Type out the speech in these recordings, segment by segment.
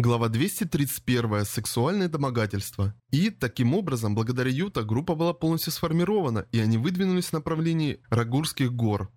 Глава 231. Сексуальное домогательство. И, таким образом, благодаря Юта, группа была полностью сформирована, и они выдвинулись в направлении Рагурских гор.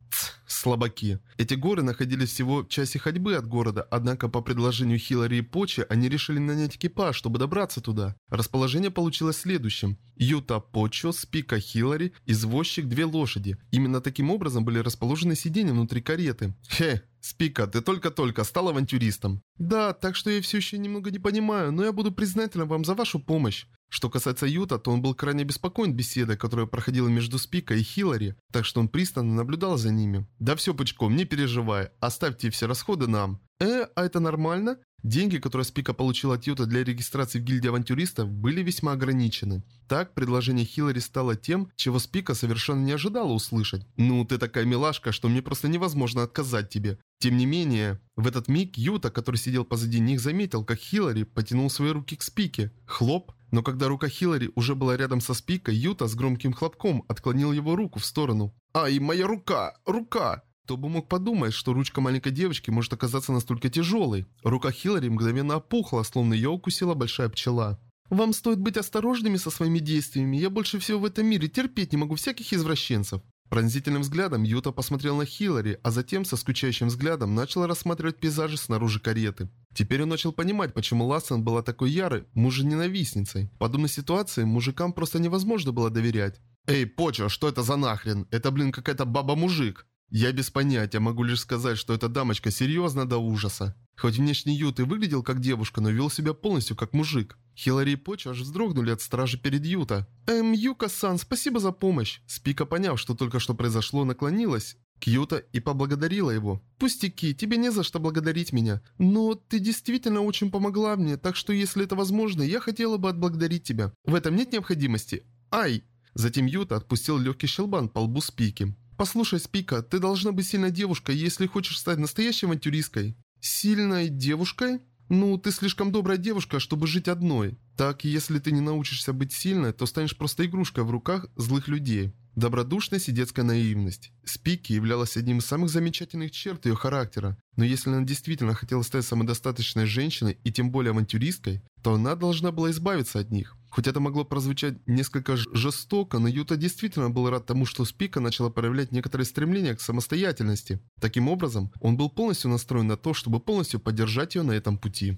Слабаки. Эти горы находились всего в часе ходьбы от города, однако по предложению Хиллари и Почи они решили нанять экипаж, чтобы добраться туда. Расположение получилось следующим. Юта, Почо, Спика, Хиллари, извозчик, две лошади. Именно таким образом были расположены сиденья внутри кареты. Хе, Спика, ты только-только стал авантюристом. Да, так что я все еще немного не понимаю, но я буду признателен вам за вашу помощь. Что касается Юта, то он был крайне беспокоен беседой, которая проходила между Спика и Хиллари, так что он пристально наблюдал за ними. Да все пучком, не переживай, оставьте все расходы нам. Э, а это нормально? Деньги, которые Спика получил от Юта для регистрации в гильдии авантюристов, были весьма ограничены. Так, предложение Хиллари стало тем, чего Спика совершенно не ожидала услышать. «Ну, ты такая милашка, что мне просто невозможно отказать тебе». Тем не менее, в этот миг Юта, который сидел позади них, заметил, как Хиллари потянул свои руки к Спике. Хлоп. Но когда рука Хиллари уже была рядом со Спикой, Юта с громким хлопком отклонил его руку в сторону. «Ай, моя рука! Рука!» Кто бы мог подумать, что ручка маленькой девочки может оказаться настолько тяжелой. Рука Хиллари мгновенно опухла, словно ее укусила большая пчела. «Вам стоит быть осторожными со своими действиями. Я больше всего в этом мире терпеть не могу всяких извращенцев». Пронзительным взглядом Юта посмотрел на Хиллари, а затем со скучающим взглядом начал рассматривать пейзажи снаружи кареты. Теперь он начал понимать, почему Лассен была такой ярой мужененавистницей. В подобной ситуации мужикам просто невозможно было доверять. «Эй, Почо, что это за нахрен? Это, блин, какая-то баба-мужик!» Я без понятия, могу лишь сказать, что эта дамочка серьезна до ужаса. Хоть внешне Ют и выглядел как девушка, но вел себя полностью как мужик. Хиллари и Поч аж вздрогнули от стражи перед Юта. «Эм, Юка-сан, спасибо за помощь!» Спика, поняв, что только что произошло, наклонилась к Юта и поблагодарила его. «Пустяки, тебе не за что благодарить меня. Но ты действительно очень помогла мне, так что если это возможно, я хотела бы отблагодарить тебя. В этом нет необходимости. Ай!» Затем Юта отпустил легкий щелбан по лбу Спики. «Послушай, Спика, ты должна быть сильной девушкой, если хочешь стать настоящей авантюристкой». «Сильной девушкой?» «Ну, ты слишком добрая девушка, чтобы жить одной. Так, если ты не научишься быть сильной, то станешь просто игрушкой в руках злых людей». Добродушность и детская наивность. Спики являлась одним из самых замечательных черт ее характера, но если она действительно хотела стать самодостаточной женщиной и тем более авантюристкой, то она должна была избавиться от них. Хоть это могло прозвучать несколько жестоко, но Юта действительно был рад тому, что Спика начала проявлять некоторые стремления к самостоятельности. Таким образом, он был полностью настроен на то, чтобы полностью поддержать ее на этом пути.